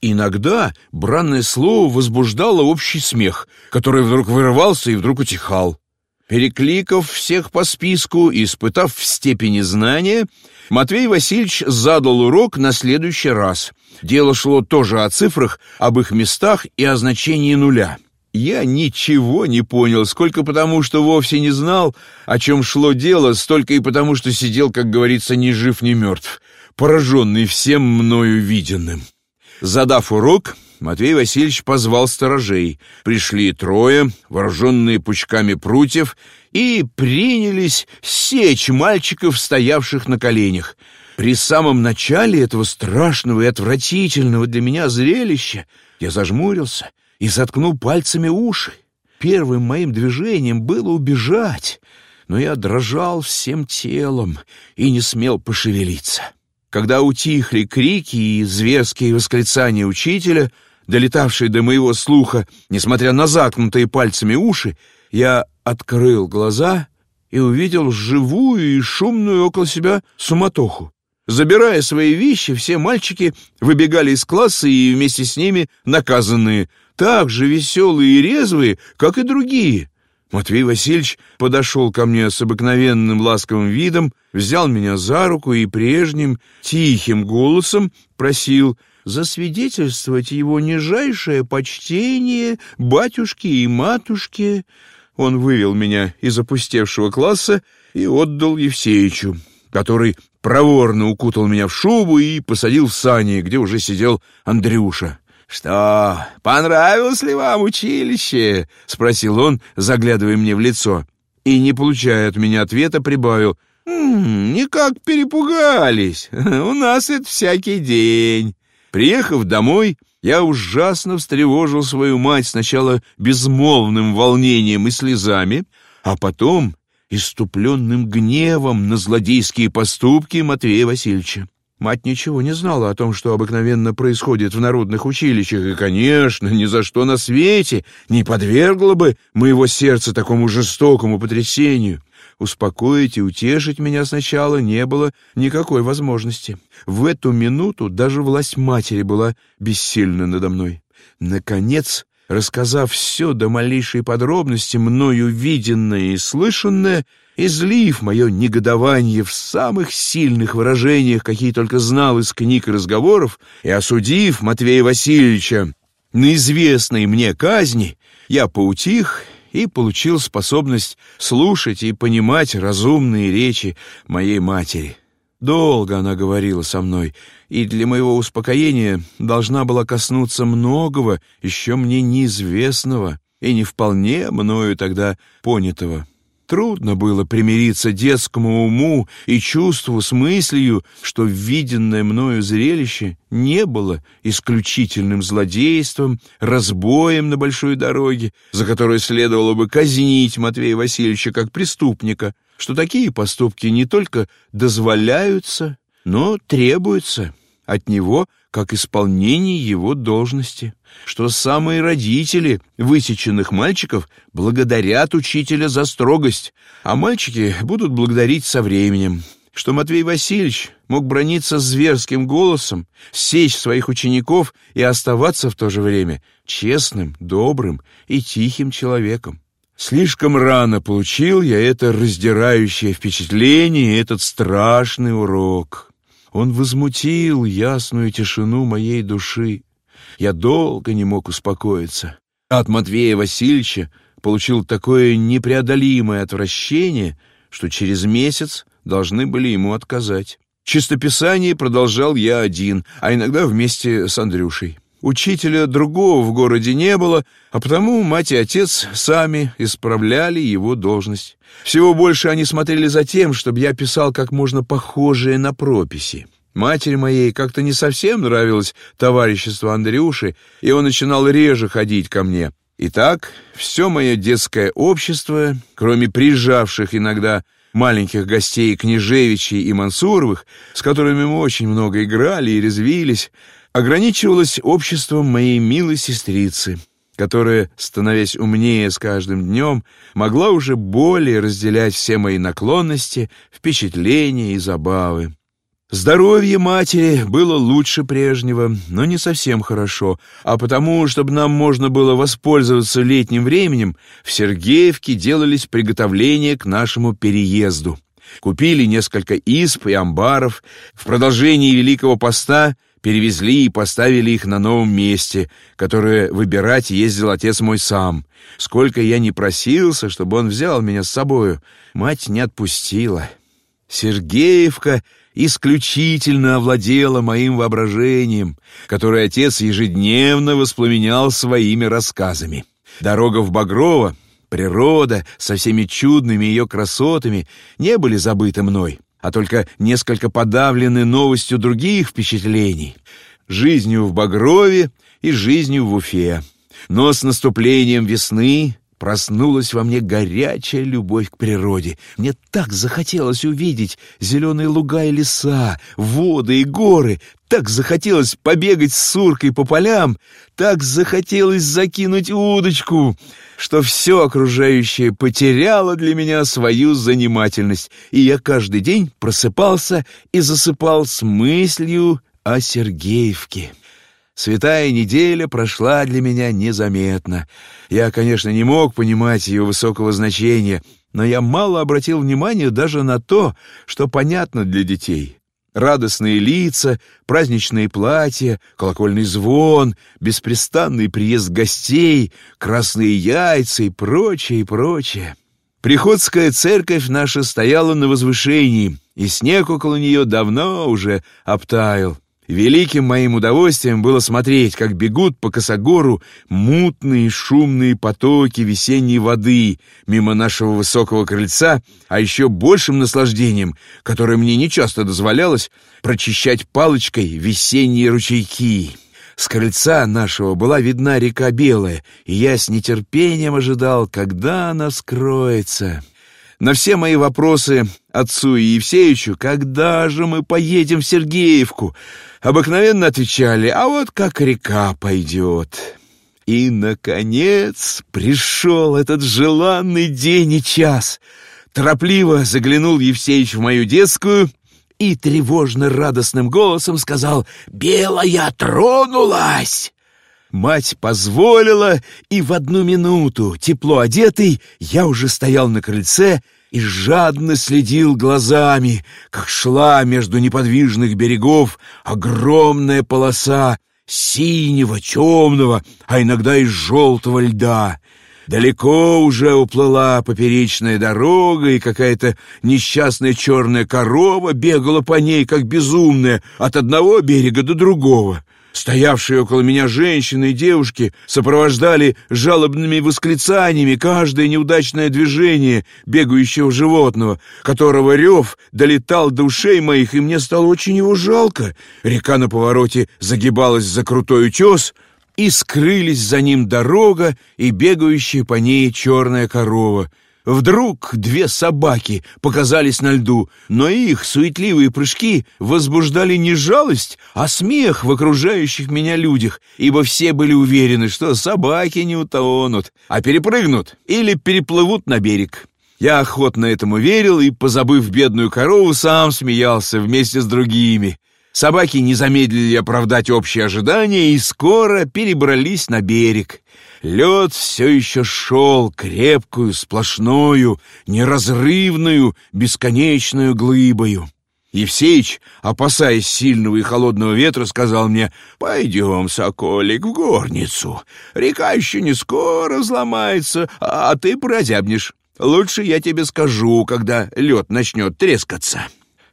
Иногда бранное слово возбуждало общий смех, который вдруг вырывался и вдруг утихал. Перекликав всех по списку и испытав в степени знания, Матвей Васильевич задал урок на следующий раз. Дело шло тоже о цифрах, об их местах и о значении нуля. Я ничего не понял, сколько потому, что вовсе не знал, о чем шло дело, столько и потому, что сидел, как говорится, ни жив, ни мертв, пораженный всем мною виденным. Задав урок, Матвей Васильевич позвал сторожей. Пришли трое, вооруженные пучками прутьев, и принялись сечь мальчиков, стоявших на коленях. При самом начале этого страшного и отвратительного для меня зрелища я зажмурился и заткнул пальцами уши. Первым моим движением было убежать, но я дрожал всем телом и не смел пошевелиться. Когда утихли крики и зверские восклицания учителя, долетавшие до моего слуха, несмотря на заткнутые пальцами уши, я открыл глаза и увидел живую и шумную около себя суматоху. Забирая свои вещи, все мальчики выбегали из класса и вместе с ними наказанные, так же веселые и резвые, как и другие — Матвей Васильевич подошел ко мне с обыкновенным ласковым видом, взял меня за руку и прежним тихим голосом просил засвидетельствовать его нижайшее почтение батюшке и матушке. Он вывел меня из опустевшего класса и отдал Евсеичу, который проворно укутал меня в шубу и посадил в сани, где уже сидел Андрюша. «Что, понравилось ли вам училище?» — спросил он, заглядывая мне в лицо. И, не получая от меня ответа, прибавил. «М -м, «Никак перепугались. У нас это всякий день». Приехав домой, я ужасно встревожил свою мать сначала безмолвным волнением и слезами, а потом иступленным гневом на злодейские поступки Матвея Васильевича. Мать ничего не знала о том, что обыкновенно происходит в народных училищах, и, конечно, ни за что на свете не подвергла бы моего сердца такому жестокому потрясению. Успокоить и утешить меня сначала не было никакой возможности. В эту минуту даже власть матери была бессильна надо мной. Наконец, рассказав все до малейшей подробности, мною виденное и слышанное, излив мое негодование в самых сильных выражениях, какие только знал из книг и разговоров, и осудив Матвея Васильевича на известные мне казни, я поутих и получил способность слушать и понимать разумные речи моей матери. Долго она говорила со мной, и для моего успокоения должна была коснуться многого, еще мне неизвестного и не вполне мною тогда понятого. Трудно было примириться детскому уму и чувству с мыслью, что виденное мною зрелище не было исключительным злодейством, разбоем на большой дороге, за которое следовало бы казнить Матвея Васильевича как преступника, что такие поступки не только дозволяются, но требуются от него как исполнение его должности, что самые родители высеченных мальчиков благодарят учителя за строгость, а мальчики будут благодарить со временем, что Матвей Васильевич мог брониться зверским голосом, сечь своих учеников и оставаться в то же время честным, добрым и тихим человеком. Слишком рано получил я это раздирающее впечатление, этот страшный урок. Он возмутил ясную тишину моей души. Я долго не мог успокоиться. От Матвея Васильевича получил такое непреодолимое отвращение, что через месяц должны были ему отказать. Чистописание продолжал я один, а иногда вместе с Андрюшей. Учителя другого в городе не было, а потому мать и отец сами исправляли его должность. Всего больше они смотрели за тем, чтобы я писал как можно похожее на прописи. Матери моей как-то не совсем нравилось товарищество Андрюши, и он начинал реже ходить ко мне. Итак, все мое детское общество, кроме приезжавших иногда маленьких гостей Княжевичей и Мансуровых, с которыми мы очень много играли и резвились, ограничивалась обществом моей милой сестрицы, которая, становясь умнее с каждым днем, могла уже более разделять все мои наклонности, впечатления и забавы. Здоровье матери было лучше прежнего, но не совсем хорошо, а потому, чтобы нам можно было воспользоваться летним временем, в Сергеевке делались приготовления к нашему переезду. Купили несколько исп и амбаров, в продолжении Великого Поста перевезли и поставили их на новом месте, которое выбирать ездил отец мой сам. Сколько я не просился, чтобы он взял меня с собою, мать не отпустила. Сергеевка исключительно овладела моим воображением, которое отец ежедневно воспламенял своими рассказами. Дорога в Багрово, природа со всеми чудными ее красотами не были забыты мной, а только несколько подавлены новостью других впечатлений, жизнью в Багрове и жизнью в Уфе. Но с наступлением весны Проснулась во мне горячая любовь к природе. Мне так захотелось увидеть зеленые луга и леса, воды и горы. Так захотелось побегать с суркой по полям. Так захотелось закинуть удочку, что все окружающее потеряло для меня свою занимательность. И я каждый день просыпался и засыпал с мыслью о Сергеевке. Святая неделя прошла для меня незаметно. Я, конечно, не мог понимать ее высокого значения, но я мало обратил внимания даже на то, что понятно для детей. Радостные лица, праздничные платья, колокольный звон, беспрестанный приезд гостей, красные яйца и прочее, и прочее. Приходская церковь наша стояла на возвышении, и снег около нее давно уже обтаял. Великим моим удовольствием было смотреть, как бегут по косогору мутные шумные потоки весенней воды мимо нашего высокого крыльца, а еще большим наслаждением, которое мне нечасто дозволялось, прочищать палочкой весенние ручейки. С крыльца нашего была видна река Белая, и я с нетерпением ожидал, когда она скроется. На все мои вопросы отцу и Евсеичу, когда же мы поедем в Сергеевку, обыкновенно отвечали, а вот как река пойдет. И, наконец, пришел этот желанный день и час. Торопливо заглянул Евсеич в мою детскую и тревожно радостным голосом сказал «Белая тронулась!» Мать позволила, и в одну минуту, тепло одетый, я уже стоял на крыльце и жадно следил глазами, как шла между неподвижных берегов огромная полоса синего, темного, а иногда и желтого льда. Далеко уже уплыла поперечная дорога, и какая-то несчастная черная корова бегала по ней, как безумная, от одного берега до другого. Стоявшие около меня женщины и девушки сопровождали жалобными восклицаниями каждое неудачное движение бегающего животного, которого рев долетал до ушей моих, и мне стало очень его жалко. Река на повороте загибалась за крутой утес, и скрылись за ним дорога и бегающая по ней черная корова — Вдруг две собаки показались на льду, но их суетливые прыжки возбуждали не жалость, а смех в окружающих меня людях, ибо все были уверены, что собаки не утонут, а перепрыгнут или переплывут на берег. Я охотно этому верил и, позабыв бедную корову, сам смеялся вместе с другими. Собаки не замедлили оправдать общие ожидания и скоро перебрались на берег. Лед все еще шел крепкую, сплошную, неразрывную, бесконечную глыбою. Евсеич, опасаясь сильного и холодного ветра, сказал мне, «Пойдем, соколик, в горницу. Река еще не скоро взломается, а ты прозябнешь. Лучше я тебе скажу, когда лед начнет трескаться».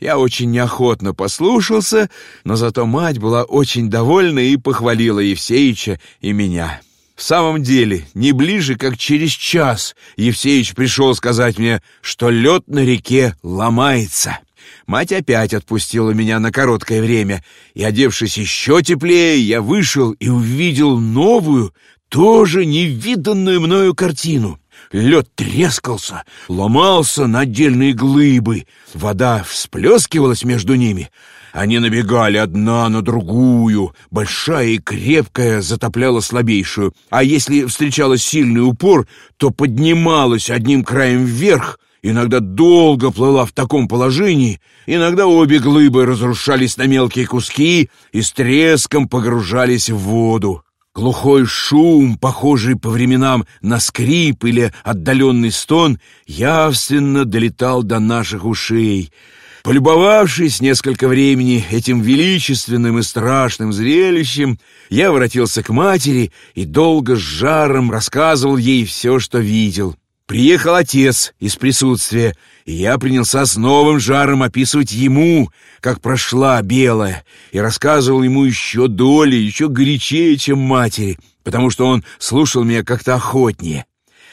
Я очень неохотно послушался, но зато мать была очень довольна и похвалила Евсеича и меня. В самом деле, не ближе, как через час, Евсеич пришел сказать мне, что лед на реке ломается. Мать опять отпустила меня на короткое время, и, одевшись еще теплее, я вышел и увидел новую, тоже невиданную мною картину. Лед трескался, ломался на отдельные глыбы, вода всплескивалась между ними, они набегали одна на другую, большая и крепкая затопляла слабейшую, а если встречалась сильный упор, то поднималась одним краем вверх иногда долго плыла в таком положении, иногда обе глыбы разрушались на мелкие куски и с треском погружались в воду. Глухой шум, похожий по временам на скрип или отдаленный стон, явственно долетал до наших ушей. Полюбовавшись несколько времени этим величественным и страшным зрелищем, я воротился к матери и долго с жаром рассказывал ей все, что видел. Приехал отец из присутствия, и я принялся с новым жаром описывать ему, как прошла белая, и рассказывал ему еще доли, еще горячее, чем матери, потому что он слушал меня как-то охотнее.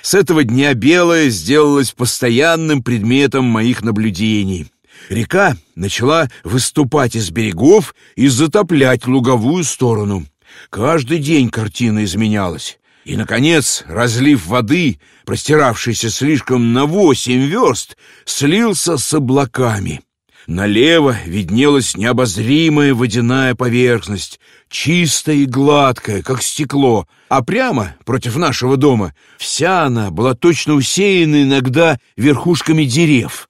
С этого дня белая сделалась постоянным предметом моих наблюдений. Река начала выступать из берегов и затоплять луговую сторону. Каждый день картина изменялась. И, наконец, разлив воды, простиравшийся слишком на восемь верст, слился с облаками. Налево виднелась необозримая водяная поверхность, чистая и гладкая, как стекло, а прямо против нашего дома вся она была точно усеяна иногда верхушками дерев,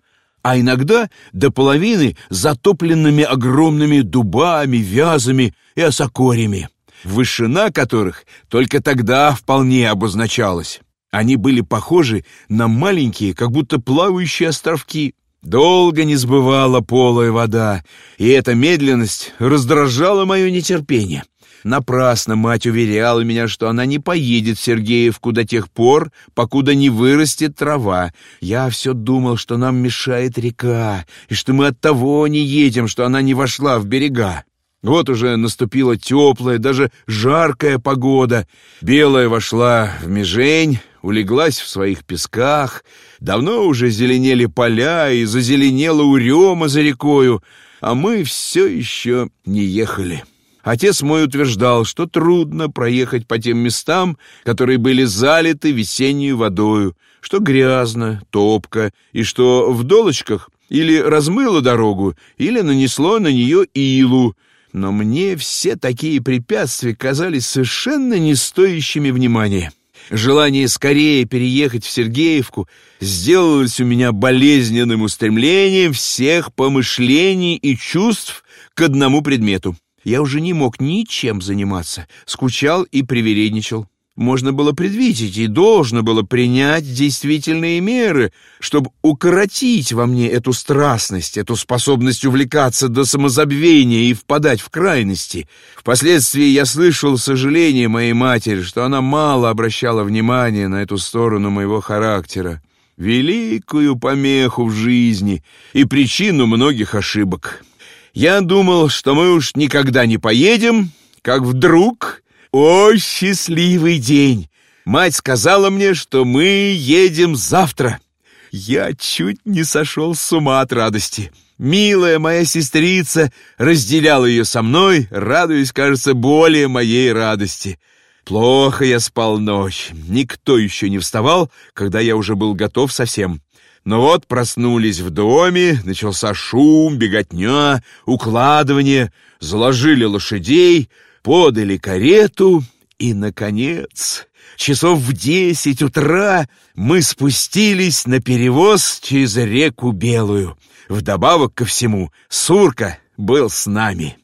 а иногда до половины затопленными огромными дубами, вязами и осокорями вышина которых только тогда вполне обозначалась. Они были похожи на маленькие, как будто плавающие островки. Долго не сбывала полая вода, и эта медленность раздражала мое нетерпение. Напрасно мать уверяла меня, что она не поедет в Сергеевку до тех пор, покуда не вырастет трава. Я все думал, что нам мешает река, и что мы от того не едем, что она не вошла в берега. Вот уже наступила теплая, даже жаркая погода. Белая вошла в межень, улеглась в своих песках. Давно уже зеленели поля и зазеленела урема за рекою, а мы все еще не ехали. Отец мой утверждал, что трудно проехать по тем местам, которые были залиты весеннюю водою, что грязно, топко, и что в долочках или размыло дорогу, или нанесло на нее илу, но мне все такие препятствия казались совершенно не стоящими внимания. Желание скорее переехать в Сергеевку сделалось у меня болезненным устремлением всех помышлений и чувств к одному предмету. Я уже не мог ничем заниматься, скучал и привередничал можно было предвидеть и должно было принять действительные меры, чтобы укоротить во мне эту страстность, эту способность увлекаться до самозабвения и впадать в крайности. Впоследствии я слышал сожаление моей матери, что она мало обращала внимания на эту сторону моего характера, великую помеху в жизни и причину многих ошибок. Я думал, что мы уж никогда не поедем, как вдруг о, счастливый день! Мать сказала мне, что мы едем завтра. Я чуть не сошел с ума от радости. Милая моя сестрица разделяла ее со мной, радуясь, кажется, более моей радости. Плохо я спал ночь. Никто еще не вставал, когда я уже был готов совсем. Но вот проснулись в доме, начался шум, беготня, укладывание, заложили лошадей — подали карету, и, наконец, часов в десять утра мы спустились на перевоз через реку Белую. Вдобавок ко всему, Сурка был с нами.